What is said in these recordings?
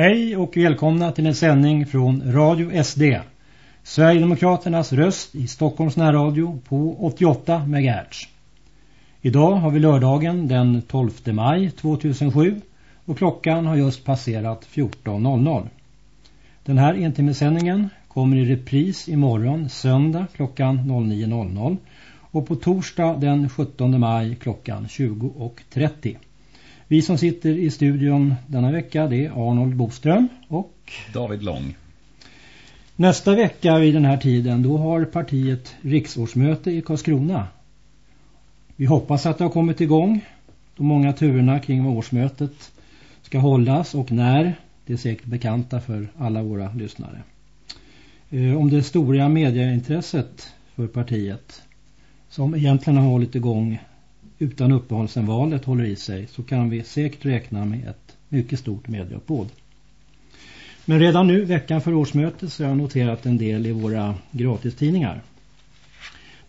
Hej och välkomna till en sändning från Radio SD. Sverigedemokraternas röst i Stockholms närradio på 88 MHz. Idag har vi lördagen den 12 maj 2007 och klockan har just passerat 14.00. Den här entimmesändningen kommer i repris imorgon söndag klockan 09.00 och på torsdag den 17 maj klockan 20.30. Vi som sitter i studion denna vecka det är Arnold Boström och David Lång. Nästa vecka vid den här tiden då har partiet riksårsmöte i Karlskrona. Vi hoppas att det har kommit igång. De många turerna kring årsmötet ska hållas och när. Det är säkert bekanta för alla våra lyssnare. Eh, om det stora medieintresset för partiet som egentligen har hållit igång utan uppehåll sedan valet håller i sig så kan vi säkert räkna med ett mycket stort medieuppbåd. Men redan nu, veckan för årsmötet, så har jag noterat en del i våra gratistidningar.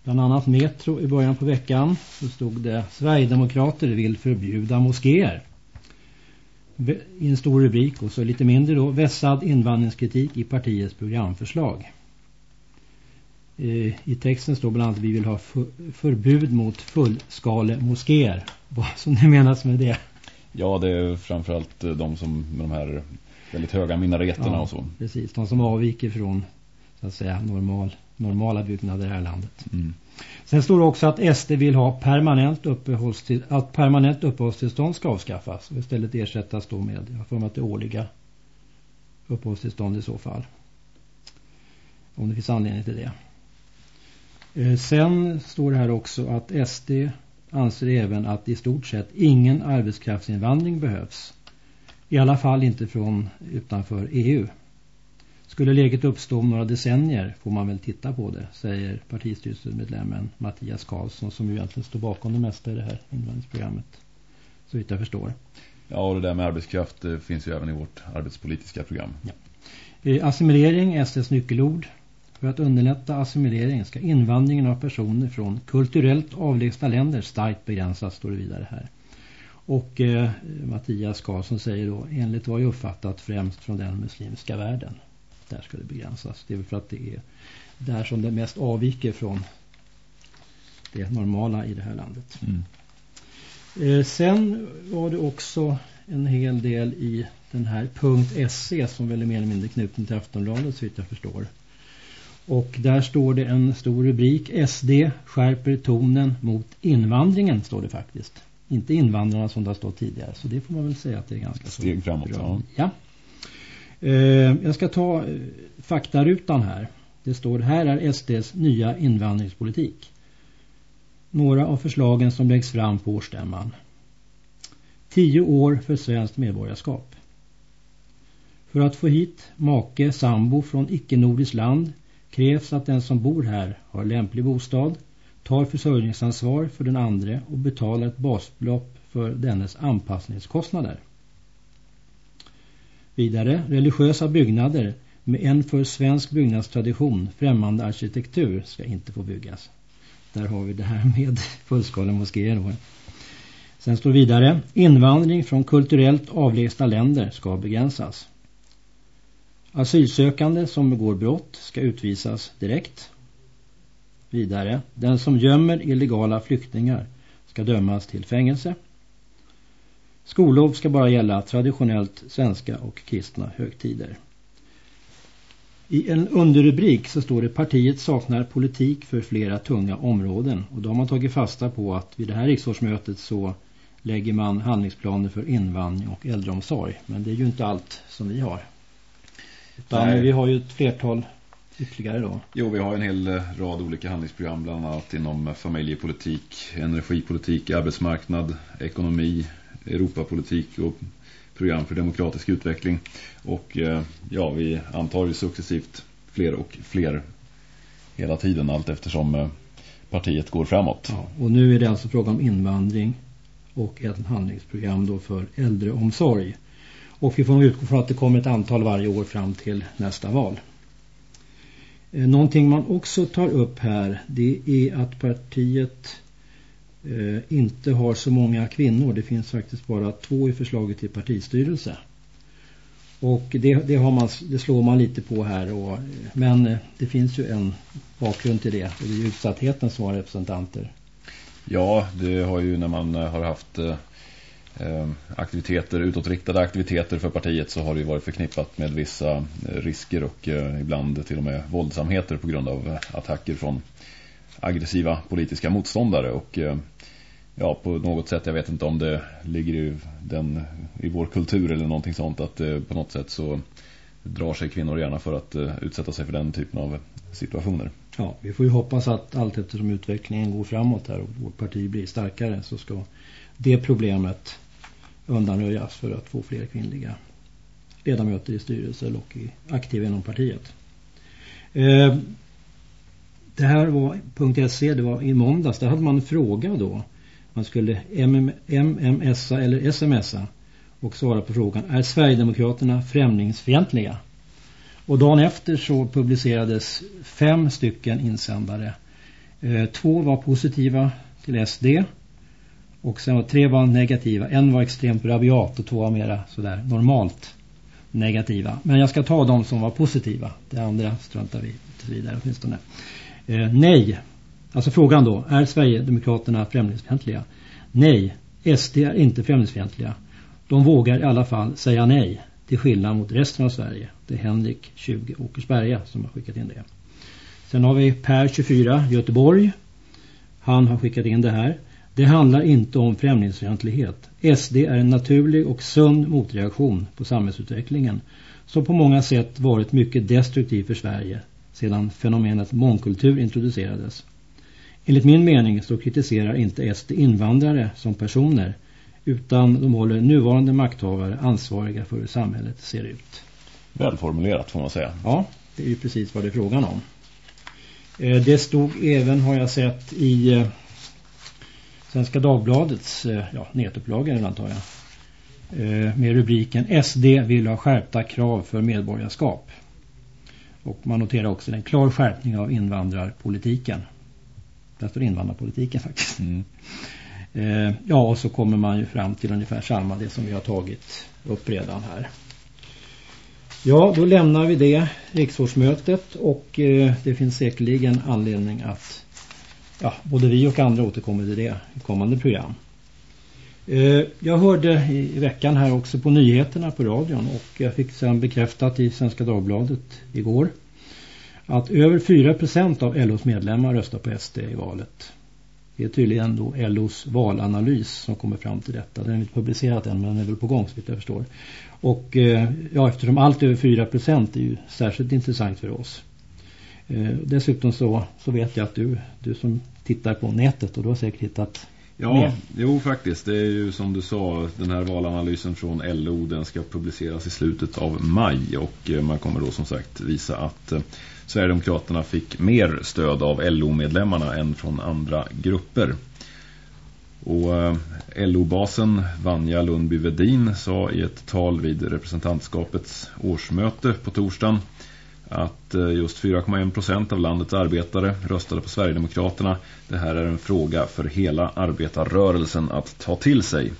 Bland annat Metro i början på veckan så stod det Sverigedemokrater vill förbjuda moskéer. I en stor rubrik och så lite mindre då vässad invandringskritik i partiets programförslag. I texten står bland annat att vi vill ha förbud mot fullskalemoskéer. Vad som det menas med det? Ja, det är framförallt de som med de här väldigt höga minareterna ja, och så. precis. De som avviker från så att säga normal, normala byggnader i det här landet. Mm. Sen står det också att SD vill ha permanent uppehållstill, att permanent uppehållstillstånd ska avskaffas och istället ersättas då med, jag får att det årliga uppehållstillstånd i så fall. Om det finns anledning till det. Eh, sen står det här också att SD anser även att i stort sett ingen arbetskraftsinvandring behövs. I alla fall inte från utanför EU. Skulle läget uppstå om några decennier får man väl titta på det, säger partistyrelsemedlemmen Mattias Karlsson som ju egentligen står bakom det mesta i det här invandringsprogrammet. Så vitt jag förstår. Ja, och det där med arbetskraft det finns ju även i vårt arbetspolitiska program. Ja. Eh, assimilering, SDs nyckelord. För att underlätta assimilering ska invandringen av personer från kulturellt avlägsna länder starkt begränsas, står det vidare här. Och eh, Mattias Karlsson säger då, enligt vad jag uppfattat främst från den muslimska världen. Där ska det begränsas. Det är för att det är där som det mest avviker från det normala i det här landet. Mm. Eh, sen var det också en hel del i den här punkt SC som väl är mer eller mindre knuten till Aftonbladet så vitt jag förstår. Och där står det en stor rubrik. SD skärper tonen mot invandringen står det faktiskt. Inte invandrarna som det har stått tidigare. Så det får man väl säga att det är ganska Steg så framåt, bra. Ja. Eh, jag ska ta eh, faktarutan här. Det står här är SDs nya invandringspolitik. Några av förslagen som läggs fram på årsstämman. Tio år för svenskt medborgarskap. För att få hit make, sambo från icke-nordiskt land krävs att den som bor här har lämplig bostad, tar försörjningsansvar för den andra och betalar ett basbelopp för dennes anpassningskostnader. Vidare, religiösa byggnader med en för svensk byggnadstradition främmande arkitektur ska inte få byggas. Där har vi det här med fullskaliga moskéer. Sen står vidare, invandring från kulturellt avlägsna länder ska begränsas. Asylsökande som begår brott ska utvisas direkt. Vidare, den som gömmer illegala flyktingar ska dömas till fängelse. Skollov ska bara gälla traditionellt svenska och kristna högtider. I en underrubrik så står det partiet saknar politik för flera tunga områden och då har man tagit fasta på att vid det här riksårsmötet så lägger man handlingsplaner för invandring och äldreomsorg. Men det är ju inte allt som vi har. Utan vi har ju ett flertal ytterligare då. Jo, vi har en hel eh, rad olika handlingsprogram bland annat inom familjepolitik, energipolitik, arbetsmarknad, ekonomi, Europapolitik och program för demokratisk utveckling. Och eh, ja, vi antar ju successivt fler och fler hela tiden allt eftersom eh, partiet går framåt. Ja, och nu är det alltså fråga om invandring och ett handlingsprogram då för äldreomsorg. Och vi får utgå från att det kommer ett antal varje år fram till nästa val. Eh, någonting man också tar upp här det är att partiet eh, inte har så många kvinnor. Det finns faktiskt bara två i förslaget till partistyrelse. Och det, det, har man, det slår man lite på här. Och, men eh, det finns ju en bakgrund till det. Och det är utsattheten som har representanter. Ja, det har ju när man har haft eh, Ehm, aktiviteter, utåtriktade aktiviteter för partiet så har det ju varit förknippat med vissa eh, risker och eh, ibland till och med våldsamheter på grund av eh, attacker från aggressiva politiska motståndare och eh, ja, på något sätt, jag vet inte om det ligger i, den, i vår kultur eller någonting sånt att eh, på något sätt så drar sig kvinnor gärna för att eh, utsätta sig för den typen av situationer. Ja, vi får ju hoppas att allt eftersom utvecklingen går framåt här och vårt parti blir starkare så ska det problemet undanröjas för att få fler kvinnliga ledamöter i styrelser och i, aktiva inom partiet. Eh, det här var .se, det var i måndags. Där hade man en fråga då. Man skulle MMSa eller SMSa och svara på frågan. Är Sverigedemokraterna främlingsfientliga? Och dagen efter så publicerades fem stycken insändare. Eh, två var positiva till SD. Och sen var tre var negativa. En var extremt rabiat och två var mera sådär normalt negativa. Men jag ska ta de som var positiva. Det andra struntar vi till vidare åtminstone. Eh, nej. Alltså frågan då. Är Sverigedemokraterna främlingsfientliga? Nej. SD är inte främlingsfientliga. De vågar i alla fall säga nej. Till skillnad mot resten av Sverige. Det är Henrik 20 Åkersberga som har skickat in det. Sen har vi Per 24 Göteborg. Han har skickat in det här. Det handlar inte om främlingsfientlighet. SD är en naturlig och sund motreaktion på samhällsutvecklingen som på många sätt varit mycket destruktiv för Sverige sedan fenomenet mångkultur introducerades. Enligt min mening så kritiserar inte SD invandrare som personer utan de håller nuvarande makthavare ansvariga för hur samhället ser ut. Välformulerat får man säga. Ja, det är ju precis vad det är frågan om. Eh, det stod även, har jag sett, i eh, Svenska Dagbladets eh, ja, nätupplagor antar jag. Med rubriken SD vill ha skärpta krav för medborgarskap. Och man noterar också en klar skärpning av invandrarpolitiken. Där står invandrarpolitiken faktiskt. Mm. Eh, ja, och så kommer man ju fram till ungefär samma det som vi har tagit upp redan här. Ja, då lämnar vi det riksårsmötet och eh, det finns säkerligen anledning att ja, både vi och andra återkommer till det i kommande program. Eh, jag hörde i veckan här också på nyheterna på radion och jag fick sedan bekräftat i Svenska Dagbladet igår att över 4% av LOs medlemmar röstar på SD i valet. Det är tydligen då LOs valanalys som kommer fram till detta. Den är inte publicerad än men den är väl på gång så jag förstår. Och eh, ja, eftersom allt över 4% är ju särskilt intressant för oss. Eh, dessutom så, så vet jag att du, du som tittar på nätet och du har säkert hittat Ja, med. jo faktiskt. Det är ju som du sa, den här valanalysen från LO den ska publiceras i slutet av maj och eh, man kommer då som sagt visa att eh, Sverigedemokraterna fick mer stöd av LO-medlemmarna än från andra grupper. Och LO-basen Vanja Lundby-Vedin sa i ett tal vid representantskapets årsmöte på torsdagen att eh, just 4,1 procent av landets arbetare röstade på Sverigedemokraterna. Det här är en fråga för hela arbetarrörelsen att ta till sig.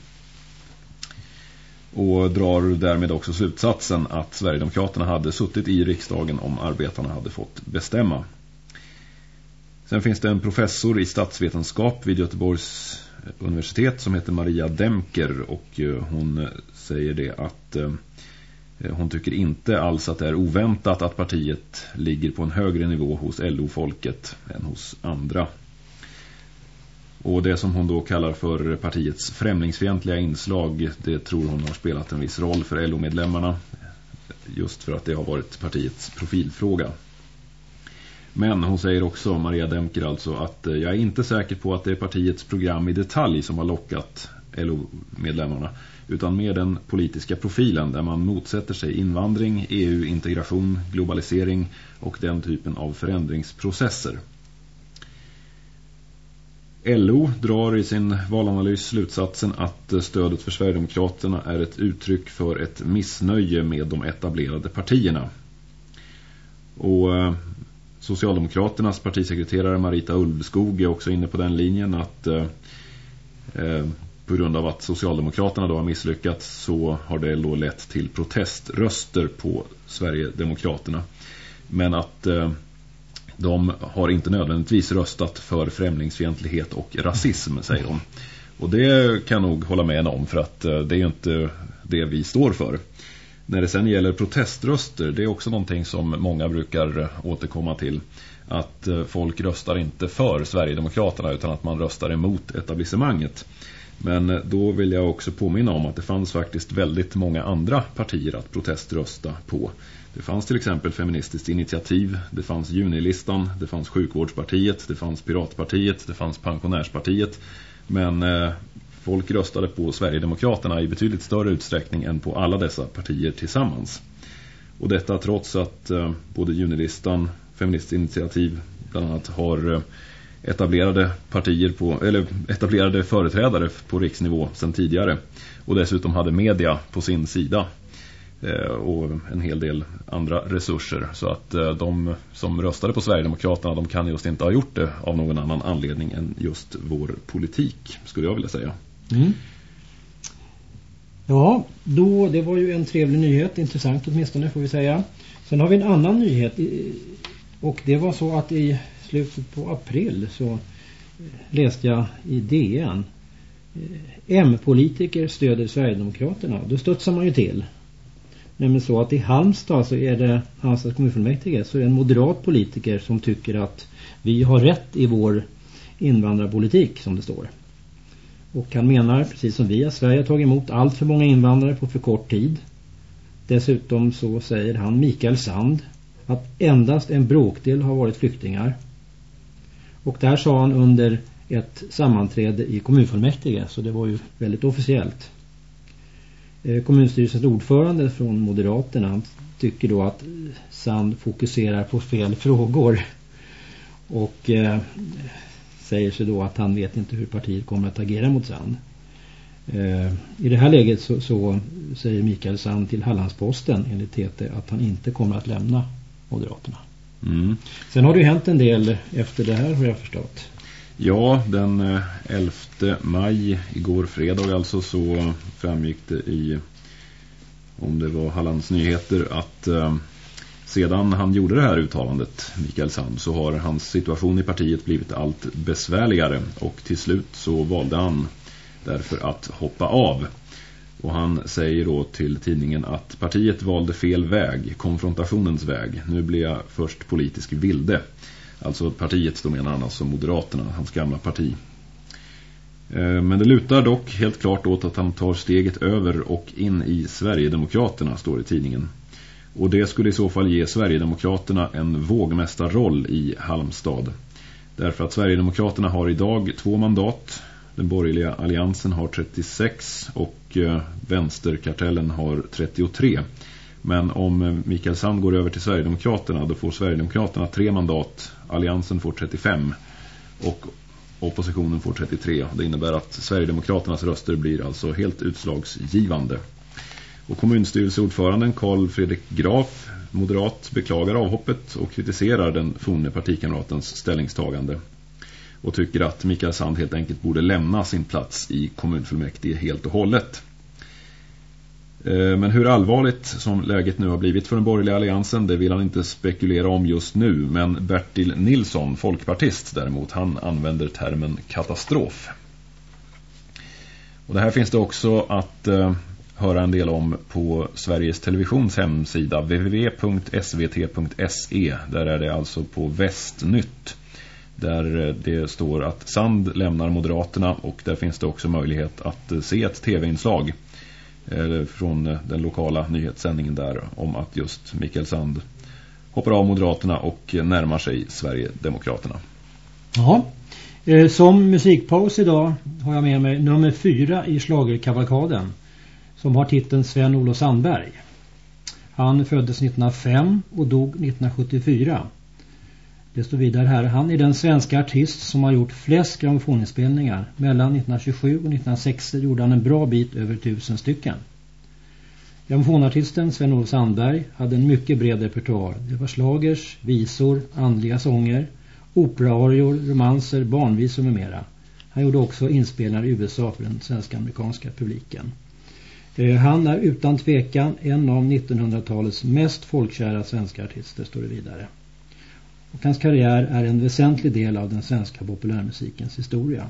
Och drar därmed också slutsatsen att Sverigedemokraterna hade suttit i riksdagen om arbetarna hade fått bestämma. Sen finns det en professor i statsvetenskap vid Göteborgs universitet som heter Maria Demker och eh, hon eh, säger det att Eh, Eh, hon tycker inte alls att det är oväntat att partiet ligger på en högre nivå hos LO-folket än hos andra. Och det som hon då kallar för partiets främlingsfientliga inslag, det tror hon har spelat en viss roll för LO-medlemmarna. Just för att det har varit partiets profilfråga. Men hon säger också, Maria Demker alltså, att eh, jag är inte säker på att det är partiets program i detalj som har lockat LO-medlemmarna utan mer den politiska profilen där man motsätter sig invandring, EU-integration, globalisering och den typen av förändringsprocesser. LO drar i sin valanalys slutsatsen att stödet för Sverigedemokraterna är ett uttryck för ett missnöje med de etablerade partierna. Och eh, Socialdemokraternas partisekreterare Marita Ulvskog är också inne på den linjen att eh, eh, på grund av att Socialdemokraterna då har misslyckats så har det då lett till proteströster på Sverigedemokraterna. Men att eh, de har inte nödvändigtvis röstat för främlingsfientlighet och rasism, säger de. Och det kan jag nog hålla med om för att eh, det är ju inte det vi står för. När det sen gäller proteströster, det är också någonting som många brukar eh, återkomma till. Att eh, folk röstar inte för Sverigedemokraterna utan att man röstar emot etablissemanget. Men eh, då vill jag också påminna om att det fanns faktiskt väldigt många andra partier att proteströsta på. Det fanns till exempel Feministiskt initiativ, det fanns Junilistan, det fanns Sjukvårdspartiet, det fanns Piratpartiet, det fanns Pensionärspartiet. Men eh, folk röstade på Sverigedemokraterna i betydligt större utsträckning än på alla dessa partier tillsammans. Och detta trots att eh, både Junilistan, Feministiskt initiativ bland annat har eh, etablerade partier på, eller etablerade företrädare på riksnivå sedan tidigare. Och dessutom hade media på sin sida eh, och en hel del andra resurser. Så att eh, de som röstade på Sverigedemokraterna de kan just inte ha gjort det av någon annan anledning än just vår politik, skulle jag vilja säga. Mm. Ja, då, det var ju en trevlig nyhet, intressant åtminstone får vi säga. Sen har vi en annan nyhet och det var så att i slutet på april så läste jag i DN eh, M-politiker stöder Sverigedemokraterna. Då studsar man ju till. Nämligen så att i Halmstad så är det Halmstad kommunfullmäktige så är det en moderat politiker som tycker att vi har rätt i vår invandrarpolitik som det står. Och han menar, precis som vi, att Sverige har tagit emot allt för många invandrare på för kort tid. Dessutom så säger han Mikael Sand att endast en bråkdel har varit flyktingar. Och där sa han under ett sammanträde i kommunfullmäktige så det var ju väldigt officiellt. Eh, kommunstyrelsens ordförande från Moderaterna tycker då att Sand fokuserar på fel frågor och eh, säger sig då att han vet inte hur partiet kommer att agera mot Sand. Eh, I det här läget så, så, säger Mikael Sand till Hallandsposten enligt TT att han inte kommer att lämna Moderaterna. Mm. Sen har det ju hänt en del efter det här har jag förstått. Ja, den 11 eh, maj, igår fredag alltså, så framgick det i, om det var Hallands Nyheter, att eh, sedan han gjorde det här uttalandet, Mikael Sand, så har hans situation i partiet blivit allt besvärligare och till slut så valde han därför att hoppa av. Och han säger då till tidningen att partiet valde fel väg, konfrontationens väg. Nu blir jag först politisk vilde. Alltså partiet då menar han alltså Moderaterna, hans gamla parti. Eh, men det lutar dock helt klart åt att han tar steget över och in i Sverigedemokraterna, står det i tidningen. Och det skulle i så fall ge Sverigedemokraterna en vågmästarroll i Halmstad. Därför att Sverigedemokraterna har idag två mandat. Den borgerliga alliansen har 36 och eh, vänsterkartellen har 33. Men om eh, Mikael Sand går över till Sverigedemokraterna då får Sverigedemokraterna tre mandat, alliansen får 35 och oppositionen får 33. Det innebär att Sverigedemokraternas röster blir alltså helt utslagsgivande. Och kommunstyrelseordföranden Carl Fredrik Graf, moderat, beklagar avhoppet och kritiserar den forne partikamratens ställningstagande. Och tycker att Mikael Sand helt enkelt borde lämna sin plats i kommunfullmäktige helt och hållet. Eh, men hur allvarligt som läget nu har blivit för den borgerliga alliansen det vill han inte spekulera om just nu. Men Bertil Nilsson, folkpartist däremot, han använder termen katastrof. Och det här finns det också att eh, höra en del om på Sveriges Televisions hemsida www.svt.se. Där är det alltså på Västnytt. Där eh, det står att Sand lämnar Moderaterna och där finns det också möjlighet att eh, se ett tv-inslag eh, från den lokala nyhetssändningen där om att just Mikael Sand hoppar av Moderaterna och närmar sig Sverigedemokraterna. Jaha. Som musikpaus idag har jag med mig nummer fyra i slagerkavalkaden som har titeln Sven-Olof Sandberg. Han föddes 1905 och dog 1974. Det står vidare här. Han är den svenska artist som har gjort flest grammofoninspelningar. Mellan 1927 och 1960 gjorde han en bra bit över tusen stycken. Grammofonartisten Sven-Olof Sandberg hade en mycket bred repertoar. Det var slagers, visor, andliga sånger, operaarior, romanser, barnvisor med mera. Han gjorde också inspelningar i USA för den svenska amerikanska publiken. Eh, han är utan tvekan en av 1900-talets mest folkkära svenska artister, står det vidare. Och hans karriär är en väsentlig del av den svenska populärmusikens historia.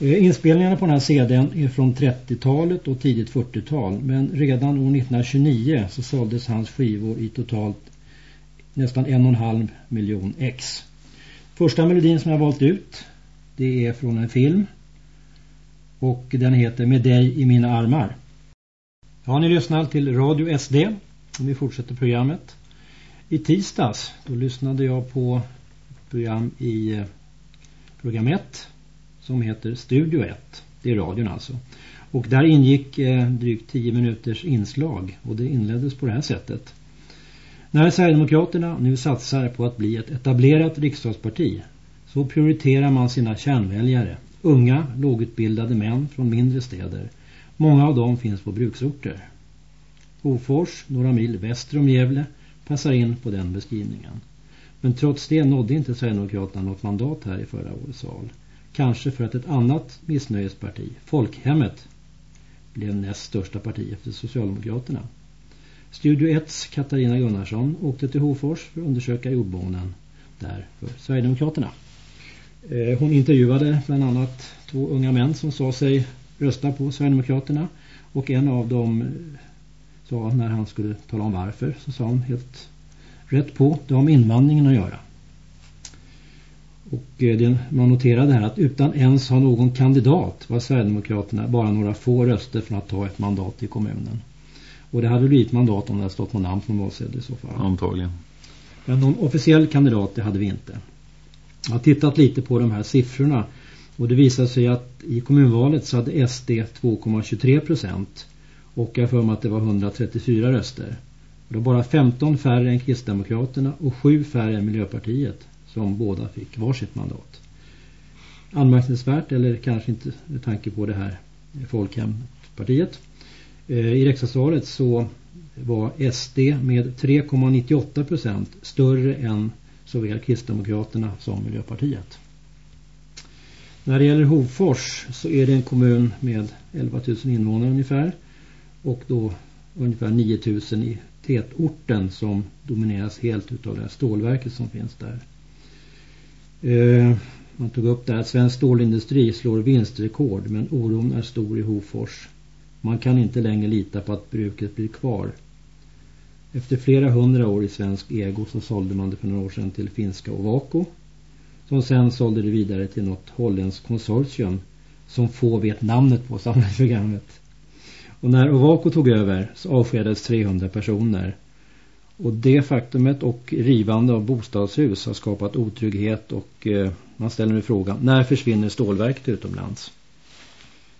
Eh, inspelningarna på den här CDn är från 30-talet och tidigt 40-tal men redan år 1929 så såldes hans skivor i totalt nästan en och en halv miljon ex. Första melodin som jag valt ut det är från en film och den heter Med dig i mina armar. Ja, ni lyssnar till Radio SD och vi fortsätter programmet. I tisdags då lyssnade jag på ett program i eh, program 1 som heter Studio 1. Det är radion alltså. Och där ingick eh, drygt 10 minuters inslag och det inleddes på det här sättet. När Sverigedemokraterna nu satsar på att bli ett etablerat riksdagsparti så prioriterar man sina kärnväljare, unga, lågutbildade män från mindre städer. Många av dem finns på bruksorter. Hofors, några mil väster om Gävle, passar in på den beskrivningen. Men trots det nådde inte Sverigedemokraterna något mandat här i förra årets val. Kanske för att ett annat missnöjesparti, Folkhemmet, blev näst största parti efter Socialdemokraterna. Studio 1 Katarina Gunnarsson åkte till Hofors för att undersöka jordmånen där för Sverigedemokraterna. Eh, hon intervjuade bland annat två unga män som sa sig rösta på Sverigedemokraterna och en av dem sa när han skulle tala om varför så sa han helt rätt på det har med invandringen att göra. Och eh, det, man noterade här att utan ens ha någon kandidat var Sverigedemokraterna bara några få röster från att ta ett mandat i kommunen. Och det hade blivit mandat om det hade stått någon namn en valsedel i så fall. Antagligen. Men någon officiell kandidat det hade vi inte. Jag har tittat lite på de här siffrorna och det visar sig att i kommunvalet så hade SD 2,23 procent och jag för mig att det var 134 röster. Det var bara 15 färre än Kristdemokraterna och 7 färre än Miljöpartiet som båda fick varsitt mandat. Anmärkningsvärt, eller kanske inte med tanke på det här Folkhempartiet. Eh, I riksdagsvalet så var SD med 3,98 procent större än såväl Kristdemokraterna som Miljöpartiet. När det gäller Hovfors så är det en kommun med 11 000 invånare ungefär och då ungefär 9000 i tätorten som domineras helt av det här stålverket som finns där. Eh, man tog upp där att svensk stålindustri slår vinstrekord men oron är stor i Hofors. Man kan inte längre lita på att bruket blir kvar. Efter flera hundra år i svensk ego så sålde man det för några år sedan till finska Ovako. Som sen sålde det vidare till något holländskt konsortium som få vet namnet på samhällsprogrammet. Och när Ovako tog över så avskedades 300 personer. Och det faktumet och rivande av bostadshus har skapat otrygghet och eh, man ställer nu frågan, när försvinner stålverket utomlands?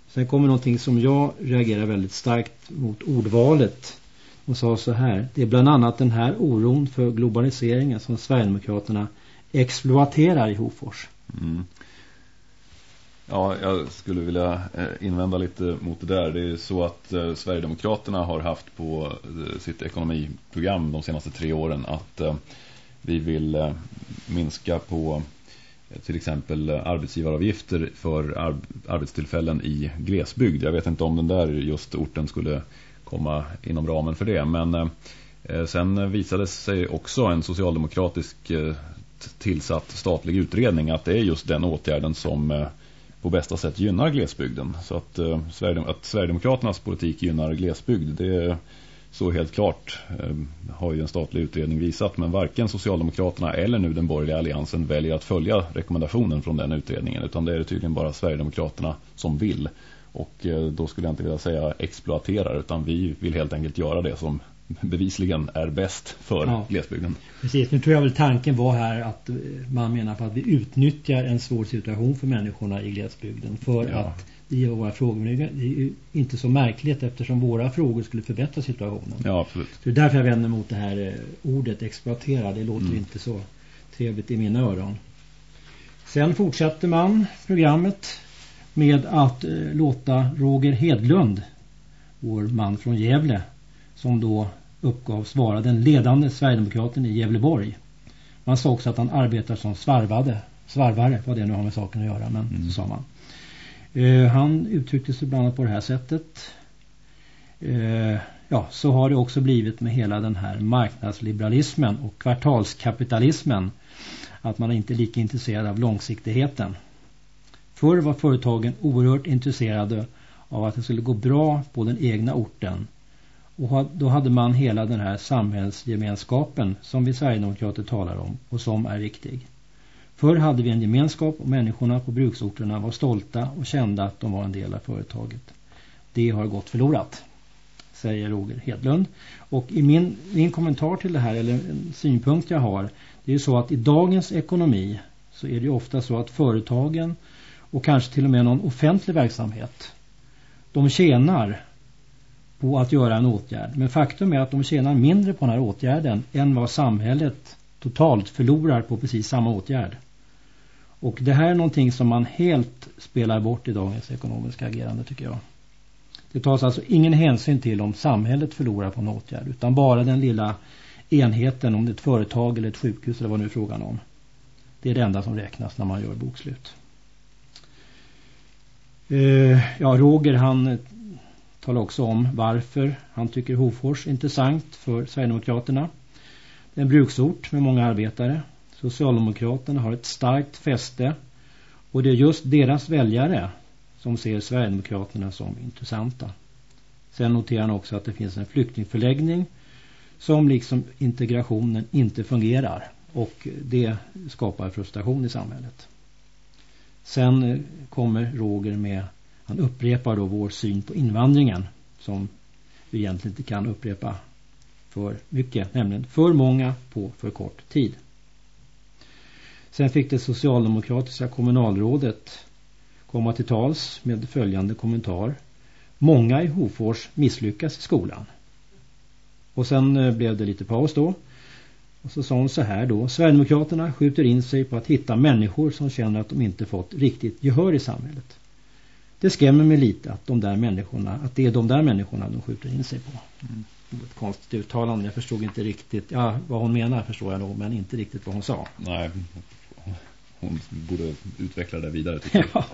Sen kommer någonting som jag reagerar väldigt starkt mot ordvalet och sa så här. Det är bland annat den här oron för globaliseringen som Sverigedemokraterna exploaterar i Hofors. Mm. Ja, jag skulle vilja eh, invända lite mot det där. Det är så att eh, Sverigedemokraterna har haft på eh, sitt ekonomiprogram de senaste tre åren att vi vill minska på till exempel arbetsgivaravgifter för arbetstillfällen i glesbygd. Jag vet inte om den där just orten skulle komma inom ramen för det. Men sen visade sig också en socialdemokratisk tillsatt statlig utredning att det är just den åtgärden som på bästa sätt gynnar glesbygden. Så att, eh, att Sverigedemokraternas politik gynnar glesbygd, det är så helt klart eh, har ju en statlig utredning visat. Men varken Socialdemokraterna eller nu den borgerliga alliansen väljer att följa rekommendationen från den utredningen. Utan det är tydligen bara Sverigedemokraterna som vill. Och eh, då skulle jag inte vilja säga exploaterar utan vi vill helt enkelt göra det som bevisligen är bäst för ja. glesbygden. Precis, nu tror jag väl tanken var här att man menar på att vi utnyttjar en svår situation för människorna i glesbygden för ja. att driva våra frågor. Men det är ju inte så märkligt eftersom våra frågor skulle förbättra situationen. Ja, absolut. Så det är därför jag vänder mot det här eh, ordet exploatera. Det låter mm. inte så trevligt i mina öron. Sen fortsätter man programmet med att eh, låta Roger Hedlund, vår man från Gävle, som då uppgavs vara den ledande Sverigedemokraten i Gävleborg. Man sa också att han arbetar som svarvade, svarvare, vad det nu har med saken att göra, men mm. så sa man. Eh, han uttryckte sig bland annat på det här sättet. Eh, ja, så har det också blivit med hela den här marknadsliberalismen och kvartalskapitalismen. Att man inte är lika intresserad av långsiktigheten. Förr var företagen oerhört intresserade av att det skulle gå bra på den egna orten. Och då hade man hela den här samhällsgemenskapen som vi Sverigedemokrater talar om och som är viktig. Förr hade vi en gemenskap och människorna på bruksorterna var stolta och kände att de var en del av företaget. Det har gått förlorat, säger Roger Hedlund. Och i min, min kommentar till det här, eller en synpunkt jag har, det är ju så att i dagens ekonomi så är det ju ofta så att företagen och kanske till och med någon offentlig verksamhet de tjänar på att göra en åtgärd. Men faktum är att de tjänar mindre på den här åtgärden än vad samhället totalt förlorar på precis samma åtgärd. Och det här är någonting som man helt spelar bort i dagens ekonomiska agerande tycker jag. Det tas alltså ingen hänsyn till om samhället förlorar på en åtgärd utan bara den lilla enheten om det är ett företag eller ett sjukhus eller vad nu är frågan om. Det är det enda som räknas när man gör bokslut. Uh, ja, Roger han talar också om varför han tycker Hofors är intressant för Sverigedemokraterna. Det är en bruksort med många arbetare. Socialdemokraterna har ett starkt fäste och det är just deras väljare som ser Sverigedemokraterna som intressanta. Sen noterar han också att det finns en flyktingförläggning som liksom integrationen inte fungerar och det skapar frustration i samhället. Sen eh, kommer Roger med, han upprepar då vår syn på invandringen som vi egentligen inte kan upprepa för mycket, nämligen för många på för kort tid. Sen fick det socialdemokratiska kommunalrådet komma till tals med följande kommentar. Många i Hofors misslyckas i skolan. Och sen eh, blev det lite paus då. Och så sa hon så här då. Sverigedemokraterna skjuter in sig på att hitta människor som känner att de inte fått riktigt gehör i samhället. Det skrämmer mig lite att de där människorna, att det är de där människorna de skjuter in sig på. Mm. Ett konstigt uttalande. Jag förstod inte riktigt, ja vad hon menar förstår jag nog, men inte riktigt vad hon sa. Nej, hon borde utveckla det vidare tycker jag.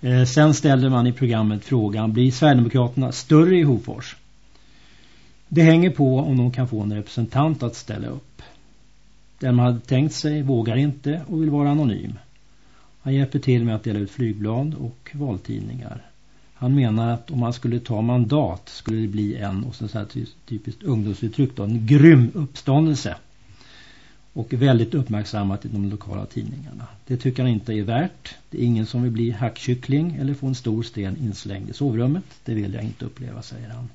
Ja. Eh, sen ställde man i programmet frågan, blir Sverigedemokraterna större i Hofors? Det hänger på om de kan få en representant att ställa upp. Den man hade tänkt sig vågar inte och vill vara anonym. Han hjälper till med att dela ut flygblad och valtidningar. Han menar att om man skulle ta mandat skulle det bli en, och så här typiskt ungdomsuttryck då, en grym uppståndelse. Och väldigt uppmärksammat i de lokala tidningarna. Det tycker han inte är värt. Det är ingen som vill bli hackkyckling eller få en stor sten inslängd i sovrummet. Det vill jag inte uppleva, säger han.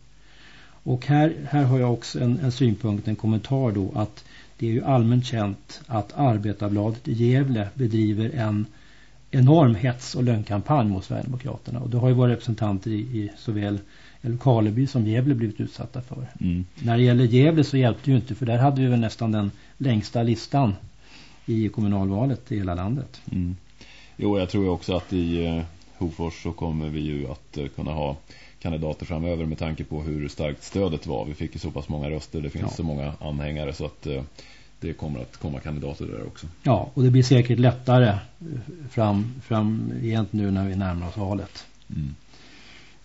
Och här, här har jag också en, en synpunkt, en kommentar då att det är ju allmänt känt att Arbetarbladet i Gävle bedriver en enorm hets- och lönnkampanj mot Sverigedemokraterna. Och det har ju varit representanter i, i såväl Älvkarleby som Gävle blivit utsatta för. Mm. När det gäller Gävle så hjälpte ju inte för där hade vi väl nästan den längsta listan i kommunalvalet i hela landet. Mm. Jo, jag tror också att i eh, Hofors så kommer vi ju att eh, kunna ha kandidater framöver med tanke på hur starkt stödet var. Vi fick ju så pass många röster, det finns ja. så många anhängare så att eh, det kommer att komma kandidater där också. Ja, och det blir säkert lättare fram, fram egentligen nu när vi närmar oss valet. Mm.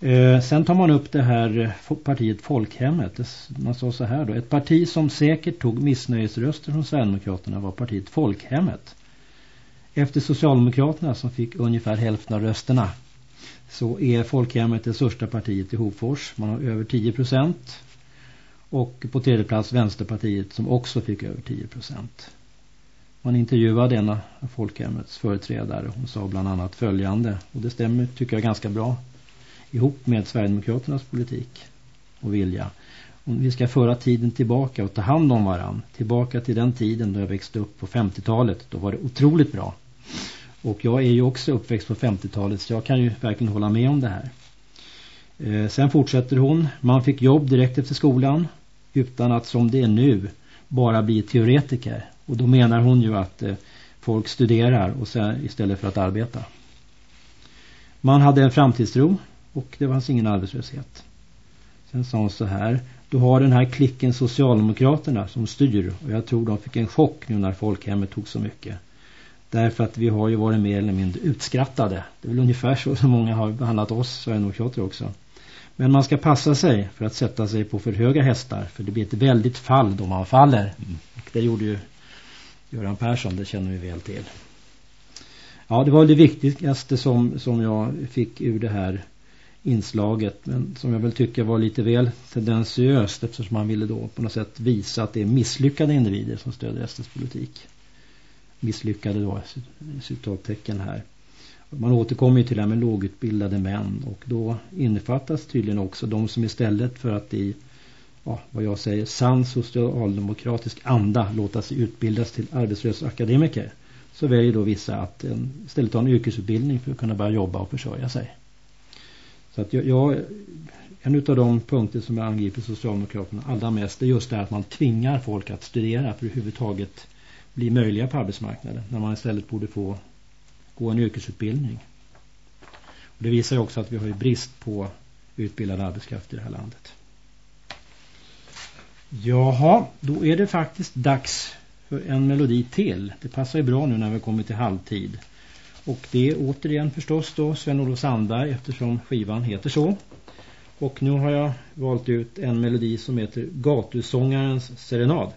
Eh, sen tar man upp det här partiet Folkhemmet. Man sa så här då. Ett parti som säkert tog missnöjesröster från Sverigedemokraterna var partiet Folkhemmet. Efter Socialdemokraterna som fick ungefär hälften av rösterna så är Folkhemmet det största partiet i Hofors. Man har över 10 procent. Och på tredje plats Vänsterpartiet som också fick över 10 procent. Man intervjuade en av Folkhemmets företrädare. Hon sa bland annat följande. Och det stämmer tycker jag ganska bra. Ihop med Sverigedemokraternas politik och vilja. Om vi ska föra tiden tillbaka och ta hand om varann. Tillbaka till den tiden då jag växte upp på 50-talet. Då var det otroligt bra. Och jag är ju också uppväxt på 50-talet så jag kan ju verkligen hålla med om det här. Eh, sen fortsätter hon. Man fick jobb direkt efter skolan utan att som det är nu bara bli teoretiker. Och då menar hon ju att eh, folk studerar och sen, istället för att arbeta. Man hade en framtidstro och det fanns ingen arbetslöshet. Sen sa hon så här. Du har den här klicken Socialdemokraterna som styr och jag tror de fick en chock nu när folkhemmet tog så mycket. Därför att vi har ju varit mer eller mindre utskrattade. Det är väl ungefär så som många har behandlat oss Sverigedemokrater också. Men man ska passa sig för att sätta sig på för höga hästar. För det blir ett väldigt fall då man faller. Mm. Det gjorde ju Göran Persson, det känner vi väl till. Ja, det var det viktigaste som, som jag fick ur det här inslaget. Men som jag väl tycker var lite väl tendensiöst eftersom man ville då på något sätt visa att det är misslyckade individer som stöder SDs politik. Misslyckade då, citattecken här. Man återkommer ju till det här med lågutbildade män och då innefattas tydligen också de som istället för att i ja, vad jag säger sann socialdemokratisk anda låta sig utbildas till arbetslösa akademiker så väljer då vissa att en, istället ta en yrkesutbildning för att kunna börja jobba och försörja sig. Så att jag, jag en av de punkter som jag angriper Socialdemokraterna allra mest är just det att man tvingar folk att studera för att överhuvudtaget bli möjliga på arbetsmarknaden när man istället borde få gå en yrkesutbildning. Och det visar också att vi har brist på utbildad arbetskraft i det här landet. Jaha, då är det faktiskt dags för en melodi till. Det passar ju bra nu när vi kommer till halvtid. Och det är återigen förstås då Sven-Olof Sandberg eftersom skivan heter så. Och nu har jag valt ut en melodi som heter Gatusångarens serenad.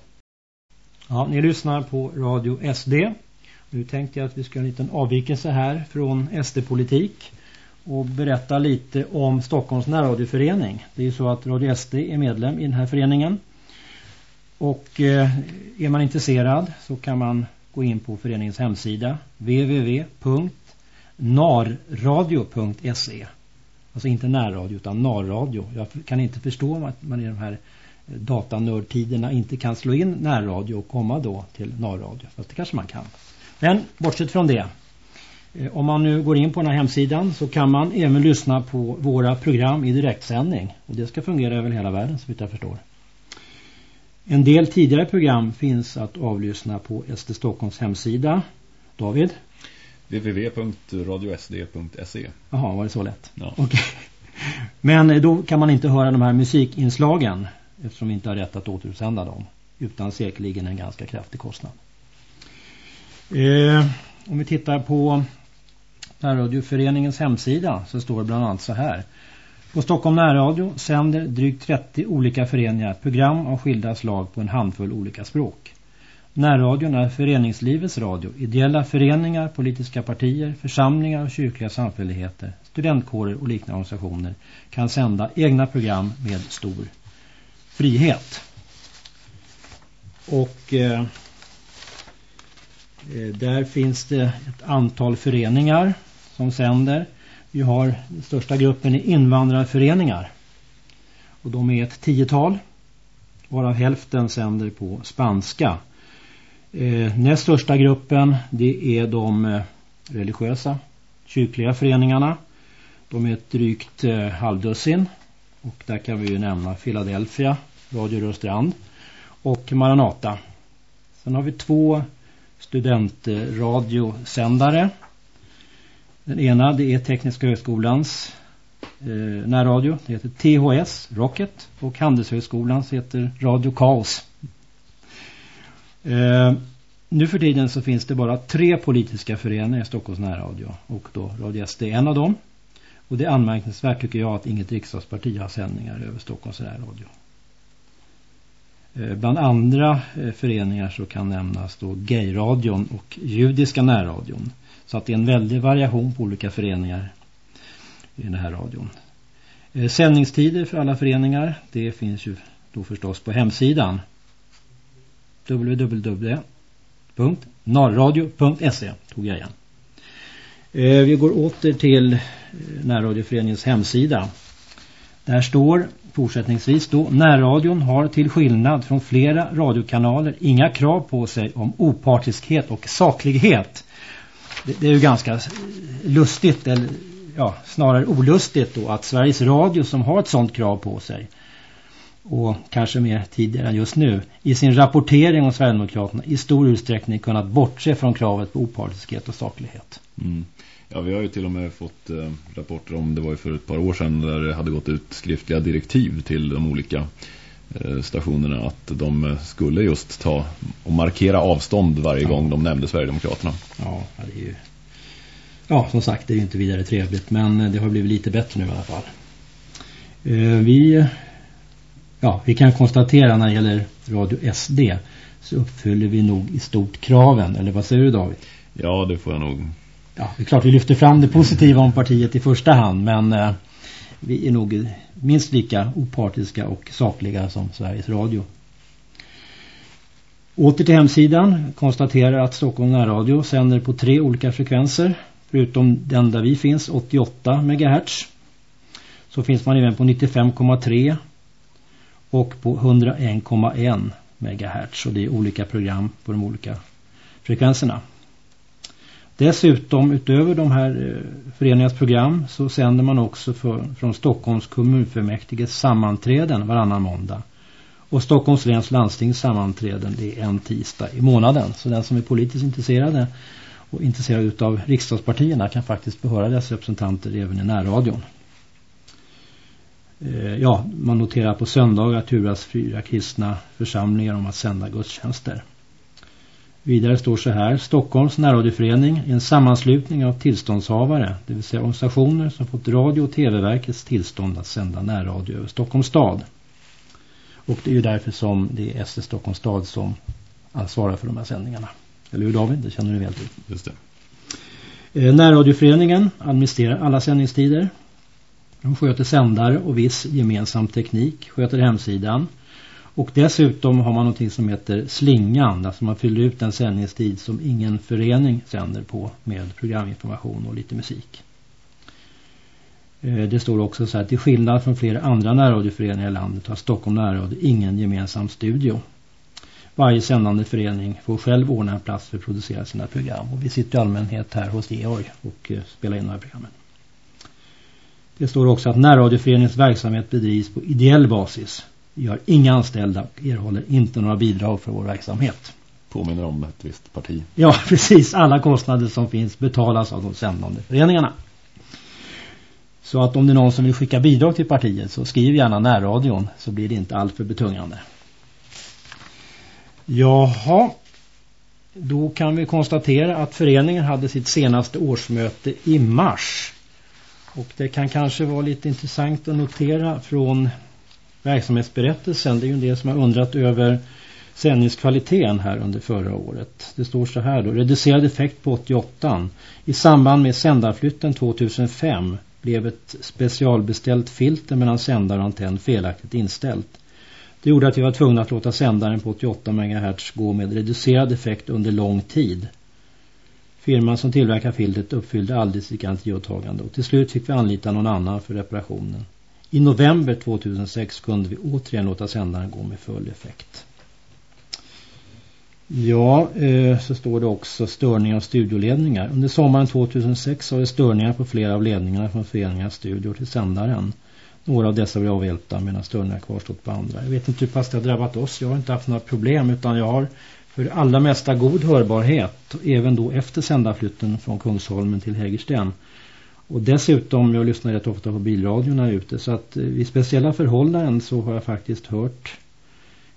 Ja, ni lyssnar på Radio SD. Nu tänkte jag att vi ska göra en liten avvikelse här från SD-politik och berätta lite om Stockholms närradioförening. Det är ju så att Radio SD är medlem i den här föreningen. Och eh, är man intresserad så kan man gå in på föreningens hemsida www.narradio.se Alltså inte närradio utan narradio. Jag kan inte förstå att man i de här datanördtiderna inte kan slå in närradio och komma då till narradio. Fast det kanske man kan. Men bortsett från det. Eh, om man nu går in på den här hemsidan så kan man även lyssna på våra program i direktsändning. Och det ska fungera över hela världen så jag förstår. En del tidigare program finns att avlyssna på SD Stockholms hemsida. David? www.radiosd.se Jaha, var det så lätt? Ja. Okay. Men eh, då kan man inte höra de här musikinslagen eftersom vi inte har rätt att återsända dem utan säkerligen en ganska kraftig kostnad. Eh, om vi tittar på Närradioföreningens hemsida så står det bland annat så här. På Stockholm närradio sänder drygt 30 olika föreningar program av skilda slag på en handfull olika språk. Närradion är föreningslivets radio. Ideella föreningar, politiska partier, församlingar och kyrkliga samfälligheter, studentkårer och liknande organisationer kan sända egna program med stor frihet. Och eh, Eh, där finns det ett antal föreningar som sänder. Vi har den största gruppen i invandrarföreningar. Och de är ett tiotal. Varav hälften sänder på spanska. Eh, näst största gruppen det är de eh, religiösa kyrkliga föreningarna. De är ett drygt halvdussin. Och där kan vi ju nämna Philadelphia, Radio Röstrand och Maranata. Sen har vi två studentradiosändare den ena det är Tekniska högskolans eh, närradio. Det heter THS Rocket. Och Handelshögskolans heter Radio Kaos. Eh, nu för tiden så finns det bara tre politiska föreningar i Stockholms närradio. Och då Radio SD är en av dem. Och det är anmärkningsvärt tycker jag att inget riksdagsparti har sändningar över Stockholms närradio. Eh, bland andra eh, föreningar så kan nämnas då gayradion och judiska närradion. Så att det är en väldig variation på olika föreningar i den här radion. Eh, sändningstider för alla föreningar, det finns ju då förstås på hemsidan www.narradio.se tog jag igen. Vi går åter till närradioföreningens hemsida. Där står fortsättningsvis då närradion har till skillnad från flera radiokanaler inga krav på sig om opartiskhet och saklighet det, det är ju ganska lustigt eller ja, snarare olustigt då att Sveriges Radio som har ett sådant krav på sig och kanske mer tidigare än just nu i sin rapportering om Sverigedemokraterna i stor utsträckning kunnat bortse från kravet på opartiskhet och saklighet. Mm. Ja, vi har ju till och med fått eh, rapporter om, det var ju för ett par år sedan där det hade gått ut skriftliga direktiv till de olika eh, stationerna att de skulle just ta och markera avstånd varje ja. gång de nämnde Sverigedemokraterna. Ja, det är ju... Ja, som sagt, det är ju inte vidare trevligt men det har blivit lite bättre nu i alla fall. Vi, ja, vi kan konstatera när det gäller Radio SD så uppfyller vi nog i stort kraven. Eller vad säger du David? Ja, det får jag nog. Ja, det är klart vi lyfter fram det positiva om partiet i första hand. Men eh, vi är nog minst lika opartiska och sakliga som Sveriges Radio. Åter till hemsidan konstaterar att Stockholm närradio sänder på tre olika frekvenser. Förutom den där vi finns, 88 MHz. Så finns man även på 95,3 och på 101,1 MHz och det är olika program på de olika frekvenserna. Dessutom utöver de här eh, föreningarnas program så sänder man också för, från Stockholms kommunfullmäktiges sammanträden varannan måndag. Och Stockholms läns landstings sammanträden det är en tisdag i månaden. Så den som är politiskt intresserade och intresserad av riksdagspartierna kan faktiskt behöra dessa representanter även i närradion. Eh, ja, man noterar på söndagar turas fyra kristna församlingar om att sända gudstjänster. Vidare står så här, Stockholms närradioförening är en sammanslutning av tillståndshavare, det vill säga organisationer som fått radio- och tv-verkets tillstånd att sända närradio över Stockholms stad. Och det är ju därför som det är SD Stockholms stad som ansvarar för de här sändningarna. Eller hur David? Det känner du väl till. Just det. Eh, närradioföreningen administrerar alla sändningstider. De sköter sändare och viss gemensam teknik, sköter hemsidan. Och dessutom har man något som heter slingan, alltså man fyller ut en sändningstid som ingen förening sänder på med programinformation och lite musik. Eh, det står också så här, till skillnad från flera andra närradioföreningar i landet har Stockholm närradio ingen gemensam studio. Varje sändande förening får själv ordna en plats för att producera sina program. Och vi sitter i allmänhet här hos Georg och eh, spelar in de här programmen. Det står också att närradioföreningens verksamhet bedrivs på ideell basis. Vi har inga anställda och erhåller inte några bidrag för vår verksamhet. Påminner om ett visst parti. Ja, precis. Alla kostnader som finns betalas av de sändande föreningarna. Så att om det är någon som vill skicka bidrag till partiet så skriv gärna närradion så blir det inte alltför betungande. Jaha, då kan vi konstatera att föreningen hade sitt senaste årsmöte i mars. Och det kan kanske vara lite intressant att notera från verksamhetsberättelsen. Det är ju en del som har undrat över sändningskvaliteten här under förra året. Det står så här då. Reducerad effekt på 88. I samband med sändarflytten 2005 blev ett specialbeställt filter mellan sändare och antenn felaktigt inställt. Det gjorde att vi var tvungna att låta sändaren på 88 MHz gå med reducerad effekt under lång tid. Firman som tillverkar filtret uppfyllde aldrig sitt garantiåtagande och till slut fick vi anlita någon annan för reparationen. I november 2006 kunde vi återigen låta sändaren gå med full effekt. Ja, eh, så står det också störningar av studioledningar. Under sommaren 2006 har det störningar på flera av ledningarna från föreningarnas studior till sändaren. Några av dessa blir avhjälpta medan störningar kvarstått på andra. Jag vet inte hur pass det har drabbat oss. Jag har inte haft några problem utan jag har för det allra mesta god hörbarhet. Även då efter sändarflytten från Kungsholmen till Hägersten. Och dessutom, jag lyssnar rätt ofta på bilradion här ute. Så att eh, vid speciella förhållanden så har jag faktiskt hört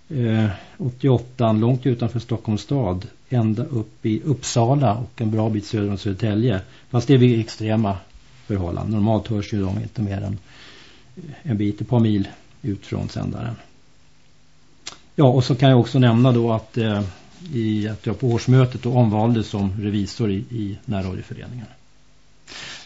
eh, 88 långt utanför Stockholms stad. Ända upp i Uppsala och en bra bit söder om Södertälje. Fast det är vid extrema förhållanden. Normalt hörs ju de inte mer än eh, en bit, ett par mil ut från sändaren. Ja, och så kan jag också nämna då att, eh, i, att jag på årsmötet då omvaldes som revisor i, i närradioföreningen.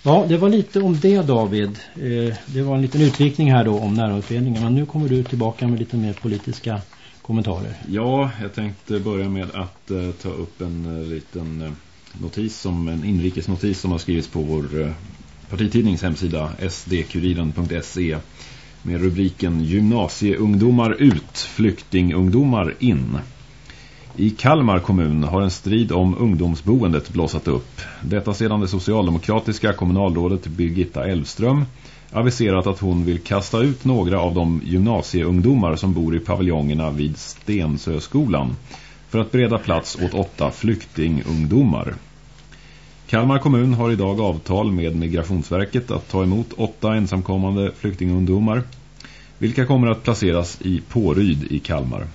Ja, det var lite om det David. Eh, det var en liten utvikning här då om närradioföreningen. Men nu kommer du tillbaka med lite mer politiska kommentarer. Ja, jag tänkte börja med att eh, ta upp en eh, liten notis, som en inrikesnotis som har skrivits på vår partitidnings hemsida sdkuriren.se med rubriken Gymnasieungdomar ut, flyktingungdomar in. I Kalmar kommun har en strid om ungdomsboendet blossat upp. Detta sedan det socialdemokratiska kommunalrådet Birgitta Elvström aviserat att hon vill kasta ut några av de gymnasieungdomar som bor i paviljongerna vid Stensöskolan för att bereda plats åt åtta flyktingungdomar. Kalmar kommun har idag avtal med Migrationsverket att ta emot åtta ensamkommande flyktingungdomar. vilka kommer att placeras i Påryd i Kalmar.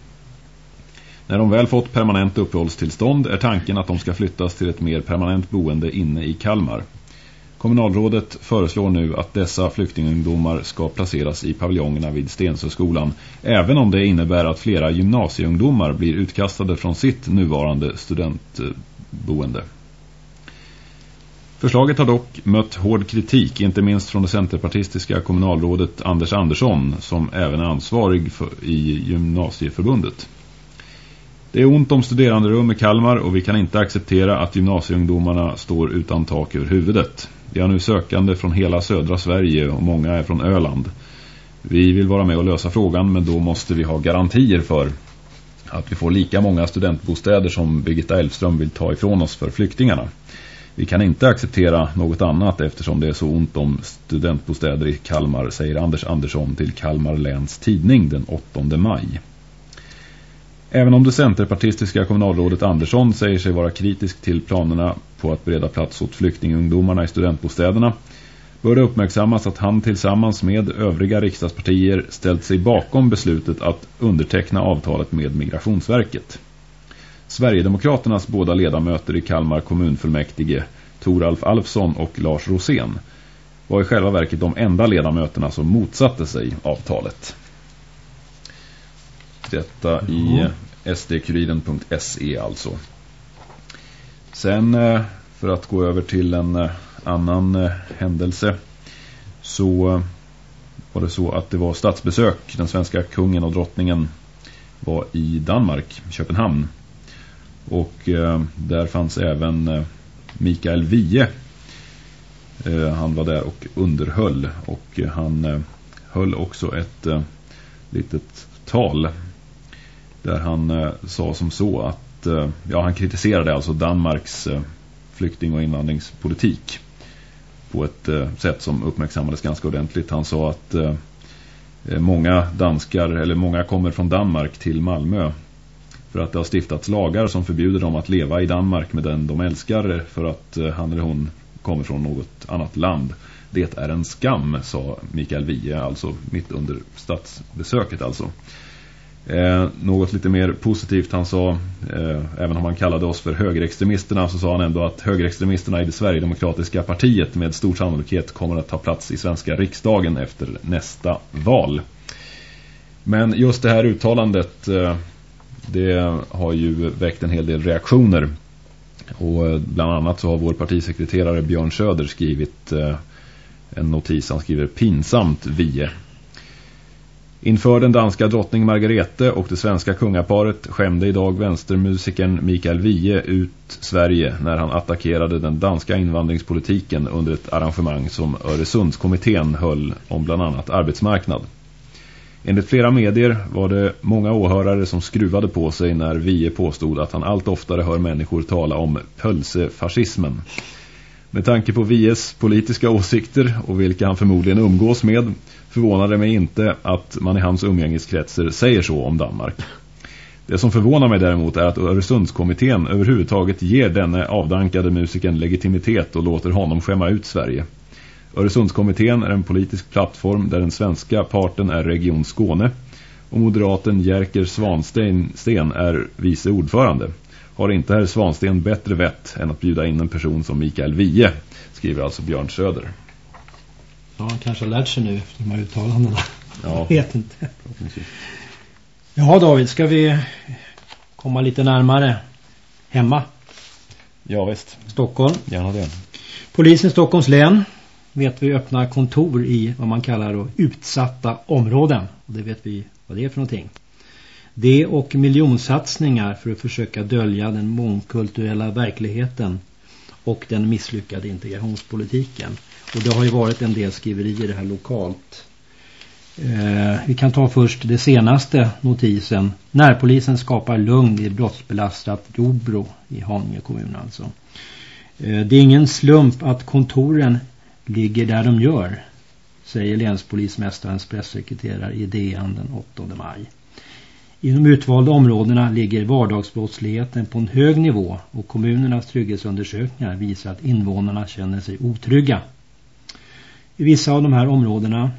När de väl fått permanent uppehållstillstånd är tanken att de ska flyttas till ett mer permanent boende inne i Kalmar. Kommunalrådet föreslår nu att dessa flyktingungdomar ska placeras i paviljongerna vid Stensöskolan, även om det innebär att flera gymnasieungdomar blir utkastade från sitt nuvarande studentboende. Förslaget har dock mött hård kritik, inte minst från det centerpartistiska kommunalrådet Anders Andersson, som även är ansvarig för, i gymnasieförbundet. Det är ont om studeranderum i Kalmar och vi kan inte acceptera att gymnasieungdomarna står utan tak över huvudet. Vi har nu sökande från hela södra Sverige och många är från Öland. Vi vill vara med och lösa frågan men då måste vi ha garantier för att vi får lika många studentbostäder som Birgitta Elfström vill ta ifrån oss för flyktingarna. Vi kan inte acceptera något annat eftersom det är så ont om studentbostäder i Kalmar, säger Anders Andersson till Kalmar läns tidning den 8 maj. Även om det centerpartistiska kommunalrådet Andersson säger sig vara kritisk till planerna på att bereda plats åt flyktingungdomarna i studentbostäderna bör det uppmärksammas att han tillsammans med övriga riksdagspartier ställt sig bakom beslutet att underteckna avtalet med Migrationsverket. Sverigedemokraternas båda ledamöter i Kalmar kommunfullmäktige, Toralf Alfsson och Lars Rosén, var i själva verket de enda ledamöterna som motsatte sig avtalet. Detta i sdkuriden.se alltså. Sen eh, för att gå över till en eh, annan eh, händelse så var det så att det var statsbesök. Den svenska kungen och drottningen var i Danmark, Köpenhamn. Och där fanns även Mikael Wiehe. Han var där och underhöll och han höll också ett litet tal där han eh, sa som så att eh, ja, han kritiserade alltså Danmarks eh, flykting- och invandringspolitik på ett eh, sätt som uppmärksammades ganska ordentligt. Han sa att eh, eh, många danskar eller många kommer från Danmark till Malmö för att det har stiftats lagar som förbjuder dem att leva i Danmark med den de älskar för att eh, han eller hon kommer från något annat land. Det är en skam, sa Mikael Wiehe, alltså mitt under statsbesöket alltså. Eh, något lite mer positivt han sa, eh, även om han kallade oss för högerextremisterna så sa han ändå att högerextremisterna i det Sverigedemokratiska partiet med stor sannolikhet kommer att ta plats i svenska riksdagen efter nästa val. Men just det här uttalandet eh, det har ju väckt en hel del reaktioner. Och eh, bland annat så har vår partisekreterare Björn Söder skrivit eh, en notis, han skriver pinsamt vie. Inför den danska drottning Margarete och det svenska kungaparet skämde idag vänstermusikern Mikael Wiehe ut Sverige när han attackerade den danska invandringspolitiken under ett arrangemang som Öresundskommittén höll om bland annat arbetsmarknad. Enligt flera medier var det många åhörare som skruvade på sig när Wiehe påstod att han allt oftare hör människor tala om pölsefascismen. Med tanke på Vies politiska åsikter och vilka han förmodligen umgås med förvånar det mig inte att man i hans umgängeskretsar säger så om Danmark. Det som förvånar mig däremot är att Öresundskommittén överhuvudtaget ger denne avdankade musiken legitimitet och låter honom skämma ut Sverige. Öresundskommittén är en politisk plattform där den svenska parten är Region Skåne och moderaten Jerker Svansten är vice ordförande. Har inte herr Svansten bättre vett än att bjuda in en person som Mikael Wiehe, skriver alltså Björn Söder. Ja, han kanske har lärt sig nu efter de här uttalandena. Ja. Jag vet inte. Ja, David, ska vi komma lite närmare hemma? Ja, visst. Stockholm. Gärna det. Polisen Stockholms län vet vi öppnar kontor i vad man kallar då utsatta områden. Och det vet vi vad det är för någonting. Det och miljonsatsningar för att försöka dölja den mångkulturella verkligheten och den misslyckade integrationspolitiken. Och det har ju varit en del skriverier här lokalt. Eh, vi kan ta först det senaste notisen. Närpolisen skapar lugn i brottsbelastat Jordbro i Haninge kommun alltså. Eh, det är ingen slump att kontoren ligger där de gör, säger länspolismästarens pressekreterare i DN den 8 maj. I de utvalda områdena ligger vardagsbrottsligheten på en hög nivå och kommunernas trygghetsundersökningar visar att invånarna känner sig otrygga. I vissa av de här områdena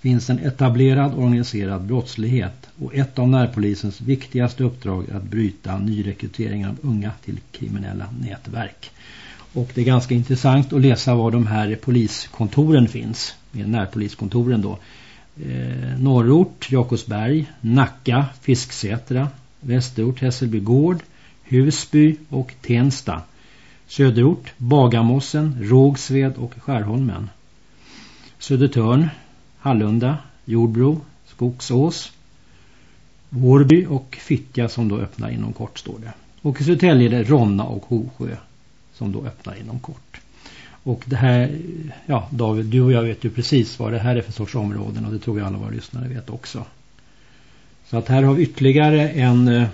finns en etablerad organiserad brottslighet och ett av närpolisens viktigaste uppdrag är att bryta nyrekryteringen av unga till kriminella nätverk. Och det är ganska intressant att läsa var de här poliskontoren finns, med närpoliskontoren då. Eh, Norrort, Jakobsberg, Nacka, Fisksätra, Västerort, Hässelby gård, Husby och Tensta. Söderort, Bagamossen, Rågsved och Skärholmen. Södertörn, Hallunda, Jordbro, Skogsås, Vårby och Fittja som då öppnar inom kort står det. Och i Södertälje är det Ronna och Hosjö som då öppnar inom kort. Och det här, ja David, du och jag vet ju precis vad det här är för sorts områden och det tror jag alla våra lyssnare vet också. Så att här har vi ytterligare en, eh,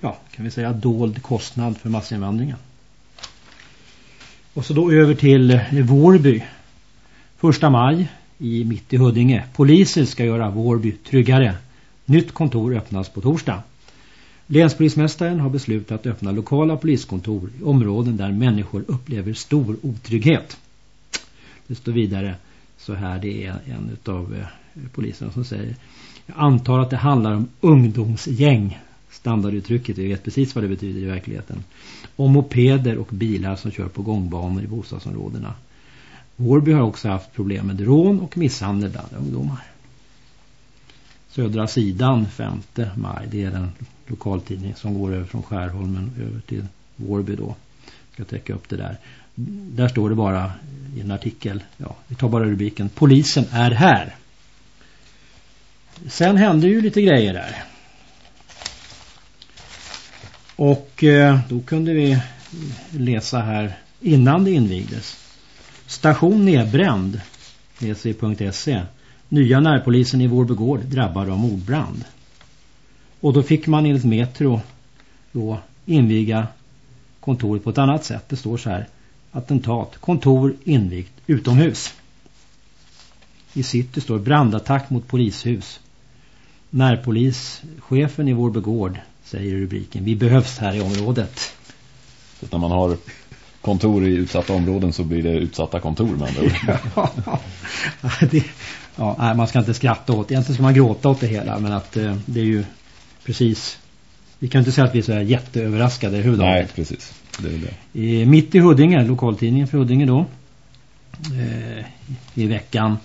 ja kan vi säga dold kostnad för massinvandringen. Och så då över till eh, Vårby. Första maj i mitt i Huddinge. Polisen ska göra Vårby tryggare. Nytt kontor öppnas på torsdag. Länspolismästaren har beslutat att öppna lokala poliskontor i områden där människor upplever stor otrygghet. Det står vidare så här, det är en av eh, poliserna som säger Jag antar att det handlar om ungdomsgäng standarduttrycket, vi vet precis vad det betyder i verkligheten. Om mopeder och bilar som kör på gångbanor i bostadsområdena. Vårby har också haft problem med rån och misshandel bland ungdomar. Södra sidan 5 maj, det är den lokaltidning som går över från Skärholmen över till Vårby då. Ska täcka upp det där. Där står det bara i en artikel, ja, vi tar bara rubriken Polisen är här. Sen hände ju lite grejer där. Och eh, då kunde vi läsa här innan det invigdes. Station nedbränd, läser Nya närpolisen i Vårbegård drabbad av mordbrand. Och då fick man enligt Metro då inviga kontoret på ett annat sätt. Det står så här. Attentat. Kontor invigt utomhus. I city står brandattack mot polishus. Närpolischefen i vår begård säger rubriken. Vi behövs här i området. Så när man har kontor i utsatta områden så blir det utsatta kontor med andra ord. ja, det, ja, man ska inte skratta åt. Egentligen ska man gråta åt det hela. Men att eh, det är ju precis. Vi kan inte säga att vi är så här jätteöverraskade överhuvudtaget. Nej, precis. Det är det. I, mitt i Huddinge, lokaltidningen för Huddinge då. Eh, I veckan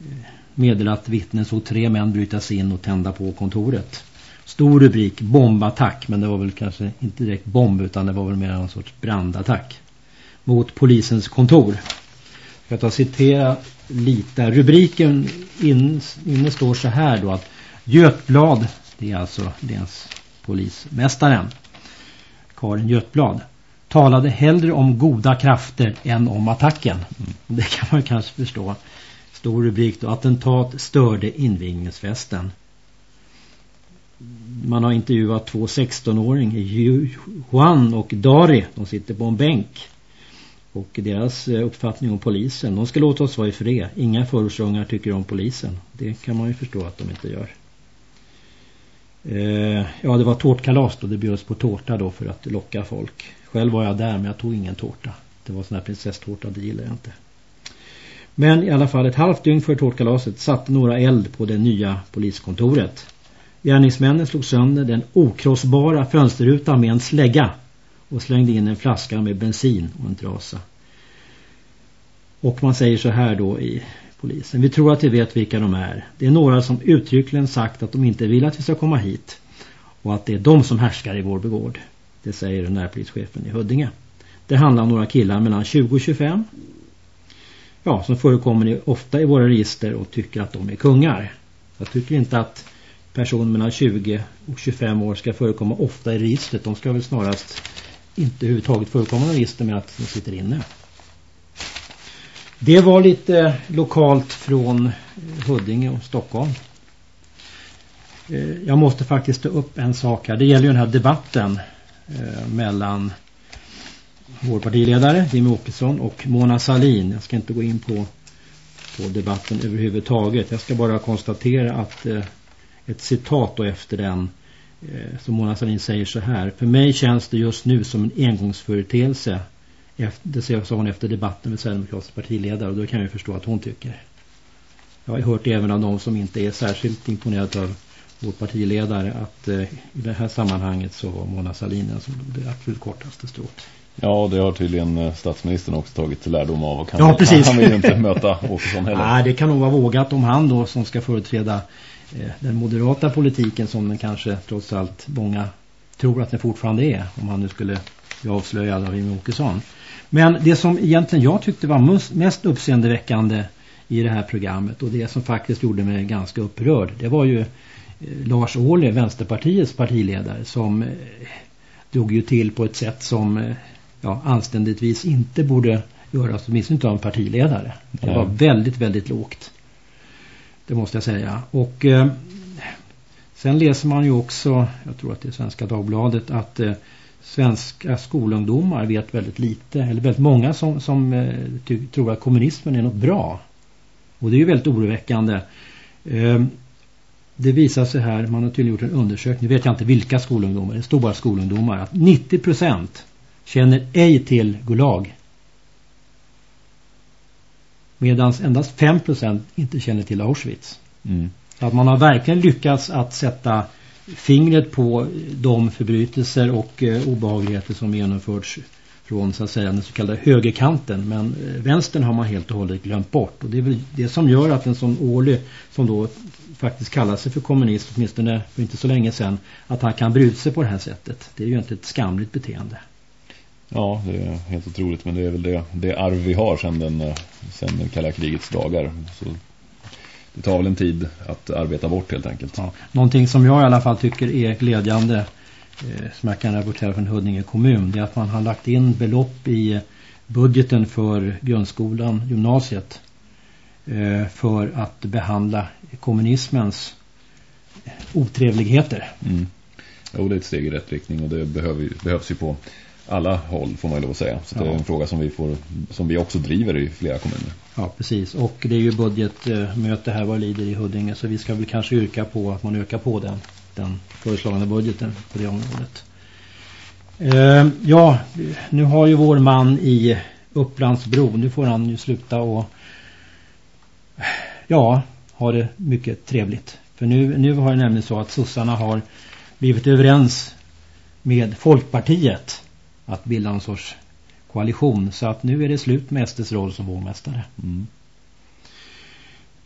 eh, meddelat att vittnen såg tre män brytas in och tända på kontoret. Stor rubrik, bombattack. Men det var väl kanske inte direkt bomb utan det var väl mer en sorts brandattack. Mot polisens kontor. Jag ska citera lite. Rubriken in, inne står så här då att Götblad det är alltså länspolismästaren Karin Götblad talade hellre om goda krafter än om attacken. Mm. Det kan man kanske förstå. Stor rubrik då. Attentat störde invigningsfesten. Man har intervjuat två 16-åringar, Juan och Dari. De sitter på en bänk. Och deras eh, uppfattning om polisen. De ska låta oss vara i fred. Inga förorsungar tycker om polisen. Det kan man ju förstå att de inte gör. Eh, ja, det var tårtkalas då. Det bjöds på tårta då för att locka folk. Själv var jag där men jag tog ingen tårta. Det var sån här prinsesstårta, det gillar jag inte. Men i alla fall ett halvt dygn för tårtkalaset satte några eld på det nya poliskontoret. Gärningsmännen slog sönder den okrossbara fönsterrutan med en slägga och slängde in en flaska med bensin och en trasa. Och man säger så här då i polisen. Vi tror att vi vet vilka de är. Det är några som uttryckligen sagt att de inte vill att vi ska komma hit. Och att det är de som härskar i vår begård. Det säger närpolischefen i Huddinge. Det handlar om några killar mellan 20 och 25. Ja, som förekommer ofta i våra register och tycker att de är kungar. Jag tycker inte att personer mellan 20 och 25 år ska förekomma ofta i registret. De ska väl snarast inte överhuvudtaget förekomma i register med att de sitter inne. Det var lite lokalt från Huddinge och Stockholm. Eh, jag måste faktiskt ta upp en sak här. Det gäller ju den här debatten eh, mellan vår partiledare Jimmy Åkesson och Mona Salin. Jag ska inte gå in på, på debatten överhuvudtaget. Jag ska bara konstatera att eh, ett citat då efter den som Mona Salin säger så här. För mig känns det just nu som en engångsföreteelse det sa hon efter debatten med Sverigedemokraternas partiledare och då kan jag förstå att hon tycker. jag har hört även av de som inte är särskilt imponerade av vår partiledare att eh, i det här sammanhanget så var Mona Sahlin som det absolut kortaste strået. Ja, det har tydligen eh, statsministern också tagit lärdom av. Och kan ja, precis. Han vill ju inte möta Åkesson heller. Nej, det kan nog vara vågat om han då som ska företräda eh, den moderata politiken som den kanske trots allt många tror att den fortfarande är. Om han nu skulle bli avslöjad av Jimmie Åkesson. Men det som egentligen jag tyckte var mest uppseendeväckande i det här programmet och det som faktiskt gjorde mig ganska upprörd det var ju eh, Lars Ohly, Vänsterpartiets partiledare som eh, drog ju till på ett sätt som eh, ja, anständigtvis inte borde göras åtminstone inte av en partiledare. Det var väldigt, väldigt lågt. Det måste jag säga. Och eh, sen läser man ju också, jag tror att det är Svenska Dagbladet, att eh, svenska skolungdomar vet väldigt lite, eller väldigt många som, som eh, tror att kommunismen är något bra. Och det är ju väldigt oroväckande. Eh, det visar sig här, man har tydligen gjort en undersökning, vet jag inte vilka skolungdomar, det står bara skolungdomar, att 90% känner ej till Gulag. Medan endast 5% inte känner till Auschwitz. Mm. Att man har verkligen lyckats att sätta fingret på de förbrytelser och eh, obehagligheter som genomförts från så att säga den så kallade högerkanten men eh, vänstern har man helt och hållet glömt bort och det är väl det som gör att en sån årlig som då faktiskt kallar sig för kommunist åtminstone för inte så länge sedan att han kan bryta sig på det här sättet. Det är ju inte ett skamligt beteende. Ja, det är helt otroligt men det är väl det, det arv vi har sedan den, eh, sedan kalla krigets dagar. Så det tar väl en tid att arbeta bort helt enkelt. Ja. Någonting som jag i alla fall tycker är glädjande eh, som jag kan rapportera från Huddinge kommun det är att man har lagt in belopp i budgeten för grundskolan, gymnasiet eh, för att behandla kommunismens otrevligheter. Mm. Jo, det är ett steg i rätt riktning och det behöver, behövs ju på alla håll får man ju lov att säga. Så ja. det är en fråga som vi, får, som vi också driver i flera kommuner. Ja, precis. Och det är ju budgetmöte här vad lider i Huddinge så vi ska väl kanske yrka på att man ökar på den, den föreslagna budgeten på det området. Eh, ja, nu har ju vår man i Upplandsbro, nu får han ju sluta och ja, ha det mycket trevligt. För nu, nu har det nämligen så att sossarna har blivit överens med Folkpartiet att bilda en sorts koalition. Så att nu är det slut med SDs roll som vågmästare. Mm.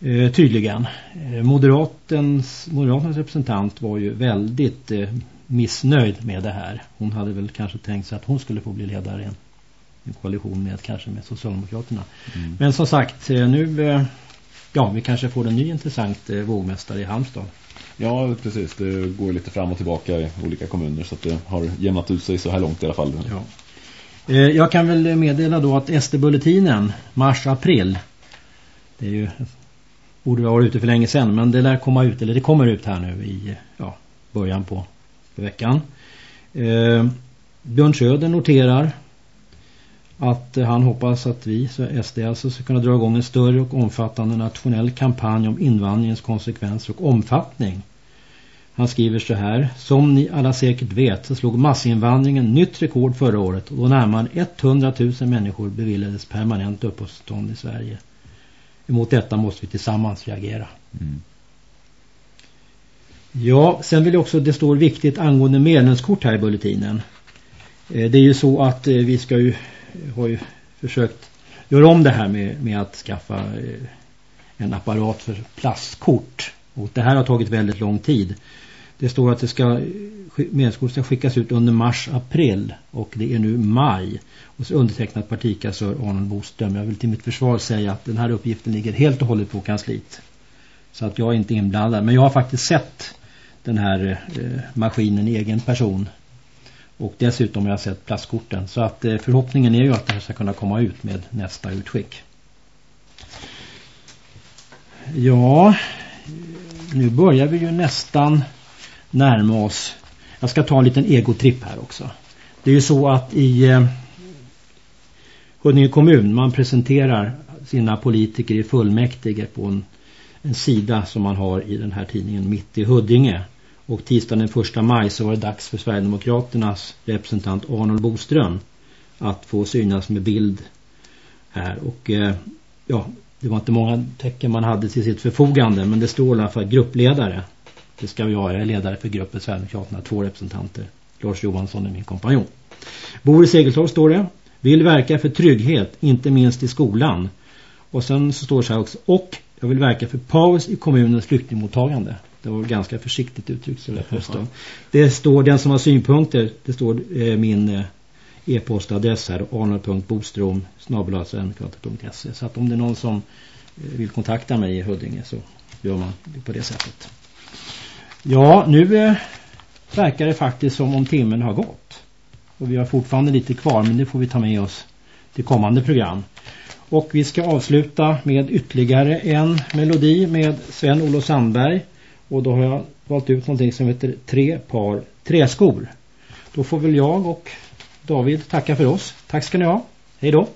Eh, tydligen. Eh, Moderatens, Moderatens representant var ju väldigt eh, missnöjd med det här. Hon hade väl kanske tänkt sig att hon skulle få bli ledare i en, en koalition med kanske med Socialdemokraterna. Mm. Men som sagt, eh, nu eh, ja, vi kanske får en ny intressant eh, vågmästare i Halmstad. Ja, precis. Det går lite fram och tillbaka i olika kommuner så att det har jämnat ut sig så här långt i alla fall. Ja. Eh, jag kan väl meddela då att SD-bulletinen mars-april det är ju borde ha varit ute för länge sedan men det lär komma ut eller det kommer ut här nu i ja, början på, på veckan. Eh, Björn Söder noterar att han hoppas att vi, SD alltså, ska kunna dra igång en större och omfattande nationell kampanj om invandringens konsekvenser och omfattning. Han skriver så här, som ni alla säkert vet så slog massinvandringen nytt rekord förra året och då närmare 100 000 människor beviljades permanent uppehållstillstånd i Sverige. Emot detta måste vi tillsammans reagera. Mm. Ja, sen vill jag också, det står viktigt angående medlemskort här i bulletinen. Eh, det är ju så att eh, vi ska ju har ju försökt göra om det här med, med att skaffa eh, en apparat för plastkort. Och det här har tagit väldigt lång tid. Det står att det ska, medlemskort ska skickas ut under mars-april och det är nu maj. Och så undertecknat partikassör Arnold Boström. Jag vill till mitt försvar säga att den här uppgiften ligger helt och hållet på kansliet. Så att jag är inte inblandad. Men jag har faktiskt sett den här eh, maskinen i egen person och dessutom har jag sett plastkorten. Så att eh, förhoppningen är ju att det här ska kunna komma ut med nästa utskick. Ja, nu börjar vi ju nästan närma oss. Jag ska ta en liten egotripp här också. Det är ju så att i eh, Huddinge kommun man presenterar sina politiker i fullmäktige på en, en sida som man har i den här tidningen Mitt i Huddinge. Och tisdagen den 1 maj så var det dags för Sverigedemokraternas representant Arnold Boström att få synas med bild här. Och eh, ja, Det var inte många tecken man hade till sitt förfogande men det står i alla fall gruppledare. Det ska vi ha, jag är ledare för gruppen Sverigedemokraterna, två representanter. Lars Johansson är min kompanjon. Boris i Segeltorp står det. Vill verka för trygghet, inte minst i skolan. Och sen så står det så här också. Och jag vill verka för paus i kommunens flyktingmottagande. Det var ganska försiktigt uttryckt så jag påstå. Det står den som har synpunkter. Det står eh, min eh, e-postadress här. arnold.bostrom snabelasenkrater.se Så att om det är någon som eh, vill kontakta mig i Huddinge så gör man på det sättet. Ja, nu eh, verkar det faktiskt som om timmen har gått. Och vi har fortfarande lite kvar men det får vi ta med oss till kommande program. Och vi ska avsluta med ytterligare en melodi med Sven-Olof Sandberg. Och då har jag valt ut någonting som heter Tre par träskor. Då får väl jag och David tacka för oss. Tack ska ni ha. Hej då.